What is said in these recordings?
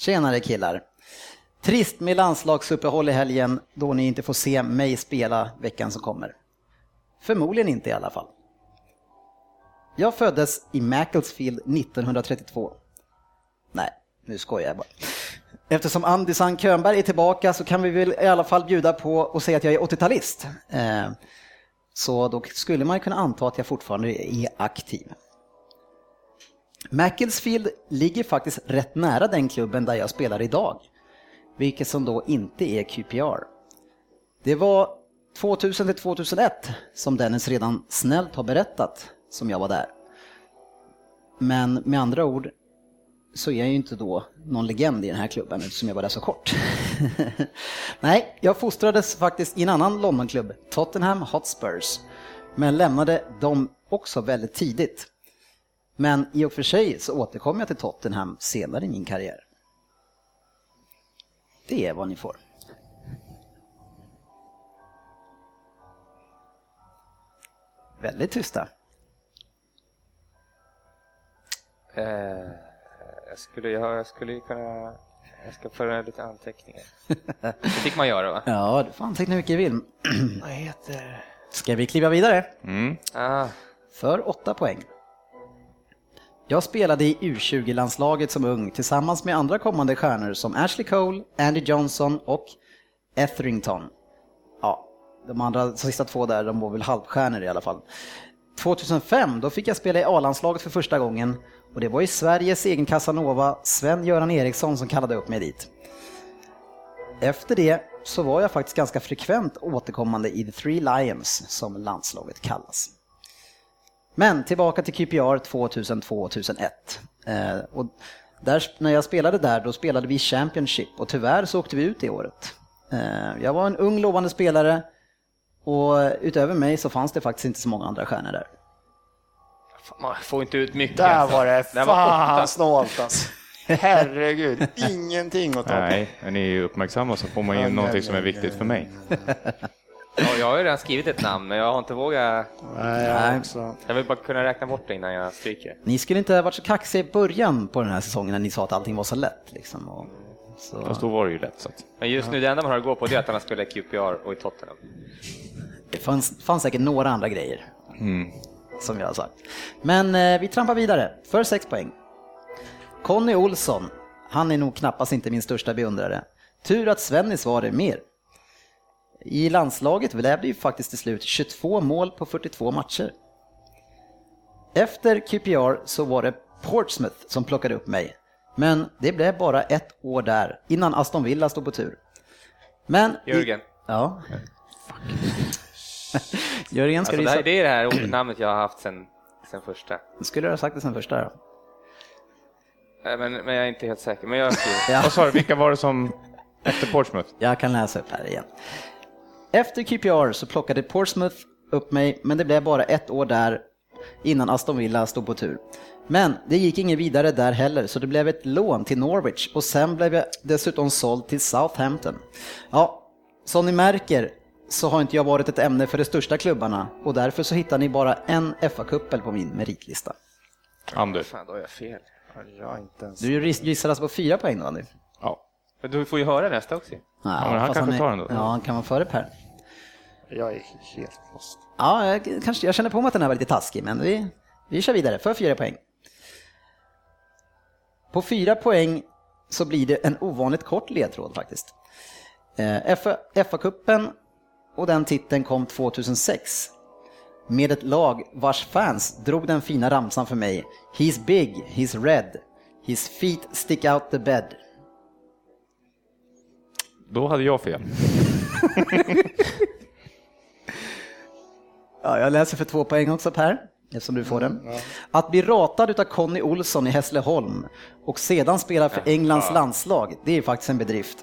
Tjenare killar! Trist med landslagsuppehåll i helgen då ni inte får se mig spela veckan som kommer. Förmodligen inte i alla fall. Jag föddes i Macclesfield 1932. Nej, nu skojar jag bara. Eftersom Andy Sank Könberg är tillbaka så kan vi väl i alla fall bjuda på och säga att jag är 80-talist. Eh, så då skulle man kunna anta att jag fortfarande är aktiv. Macclesfield ligger faktiskt rätt nära den klubben där jag spelar idag, vilket som då inte är QPR. Det var 2000 till 2001 som Dennis redan snällt har berättat som jag var där. Men med andra ord så är jag ju inte då någon legend i den här klubben eftersom jag var där så kort. Nej, jag fostrades faktiskt i en annan Londonklubb, Tottenham Hotspurs, men lämnade dem också väldigt tidigt. Men i och för sig så återkom jag till Tottenham senare i min karriär. Det är vad ni får. Väldigt tysta. Eh, jag, skulle, jag skulle ju kunna... Jag ska föra lite anteckningar. Det fick man göra va? Ja, du får anteckna hur mycket du vill. Vad heter... Ska vi kliva vidare? Mm. Ah, För åtta poäng. Jag spelade i U20-landslaget som ung tillsammans med andra kommande stjärnor som Ashley Cole, Andy Johnson och Etherington. Ja, de andra sista två där, de var väl halvstjärnor i alla fall. 2005, då fick jag spela i A-landslaget för första gången och det var i Sveriges egen Casanova, Sven-Göran Eriksson, som kallade upp mig dit. Efter det så var jag faktiskt ganska frekvent återkommande i The Three Lions, som landslaget kallas. Men tillbaka till QPR 2002-2001. Eh, och där, när jag spelade där, då spelade vi Championship och tyvärr så åkte vi ut det året. Eh, jag var en ung lovande spelare och utöver mig så fanns det faktiskt inte så många andra stjärnor där. man får inte ut mycket. Där var det var fan åtta. snålt alltså. Herregud, ingenting att ta på. Nej, är ni uppmärksamma så får man in någonting som är viktigt för mig. Ja, jag har ju redan skrivit ett namn, men jag har inte vågat. Nej, jag Nej. också. Jag vill bara kunna räkna bort det innan jag stryker. Ni skulle inte ha varit så kaxiga i början på den här säsongen när ni sa att allting var så lätt. Liksom. Och, så, Fast då var det ju lätt. Så att. Men just nu, det enda man har att gå på det är att han skulle i QPR och i Tottenham. det fanns, fanns säkert några andra grejer. Mm. som jag har sagt. Men eh, vi trampar vidare för 6 poäng. Conny Olsson, han är nog knappast inte min största beundrare. Tur att Svennis var det mer. I landslaget blev det ju faktiskt till slut 22 mål på 42 matcher. Efter QPR så var det Portsmouth som plockade upp mig. Men det blev bara ett år där innan Aston Villa stod på tur. Men... Jörgen. Ja. Jörgen, ska Alltså, du det, här, gissa? det är det här ord- namnet jag har haft sen, sen första. Skulle du ha sagt det sen första då? Eh, Men, men jag är inte helt säker. Men jag skriver. Ja. Vad sa du, vilka var det som efter Portsmouth? Jag kan läsa upp här igen. Efter QPR så plockade Portsmouth upp mig, men det blev bara ett år där innan Aston Villa stod på tur. Men det gick inget vidare där heller, så det blev ett lån till Norwich och sen blev jag dessutom såld till Southampton. Ja, som ni märker så har inte jag varit ett ämne för de största klubbarna och därför så hittar ni bara en FA-cuppel på min meritlista. Anders? Fan, då har jag fel. Jag har inte ens... Du gissar alltså på fyra poäng då, Andy? Ja. Men du får ju höra nästa också. Nej, men han kanske är- tar den då. Ja, han kan vara före Per. Jag är helt lost. Ja, jag, kanske, jag känner på mig att den här var lite taskig, men vi, vi kör vidare för fyra poäng. På fyra poäng så blir det en ovanligt kort ledtråd faktiskt. Eh, FA- FA-cupen och den titeln kom 2006 med ett lag vars fans drog den fina ramsan för mig. He's big, he's red, his feet stick out the bed. Då hade jag fel. Ja, jag läser för två poäng också Per, eftersom du får den. Att bli ratad utav Conny Olsson i Hässleholm och sedan spela för Englands landslag, det är faktiskt en bedrift.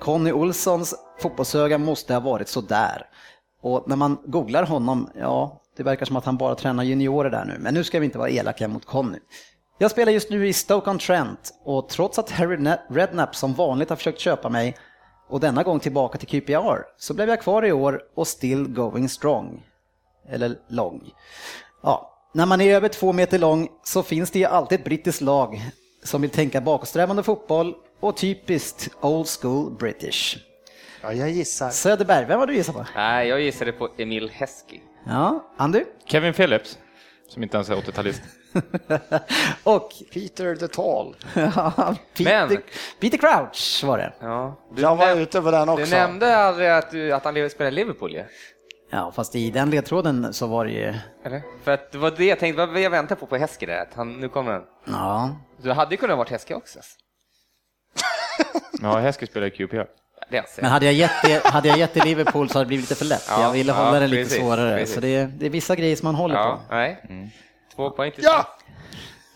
Conny Olssons fotbollsöga måste ha varit sådär. Och när man googlar honom, ja, det verkar som att han bara tränar juniorer där nu. Men nu ska vi inte vara elaka mot Conny. Jag spelar just nu i Stoke-on-Trent och trots att Harry Redknapp som vanligt har försökt köpa mig och denna gång tillbaka till QPR så blev jag kvar i år och still going strong. Eller lång. Ja, när man är över två meter lång så finns det ju alltid ett brittiskt lag som vill tänka bakåtsträvande fotboll och typiskt old school British. Ja, jag gissar. Söderberg, vem var du gissat på? Nej, jag gissade på Emil Heskey. Ja, Andy? Kevin Phillips, som inte ens är 80-talist. Och Peter the Tall. ja, Peter, Men- Peter Crouch var det. Ja, du, Jag var näm- ute på den du också. nämnde aldrig att, du, att han spelar i Liverpool ju. Ja, fast i den ledtråden så var det ju... Eller? För att det var det jag tänkte, vad jag väntade på på Heskey där, att han, nu kommer han. Ja, Du hade ju kunnat varit Heskey också. Ja, Heskey spelar i QPR. Det anser men hade jag gett det, hade jag gett det Liverpool så hade det blivit lite för lätt. Ja, jag ville ja, hålla det lite precis, svårare. precis. Så det, det är vissa grejer som man håller Ja, på. nej. Två poäng till Ja!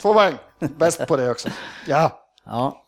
Två poäng. Bäst på det också. Ja. Ja,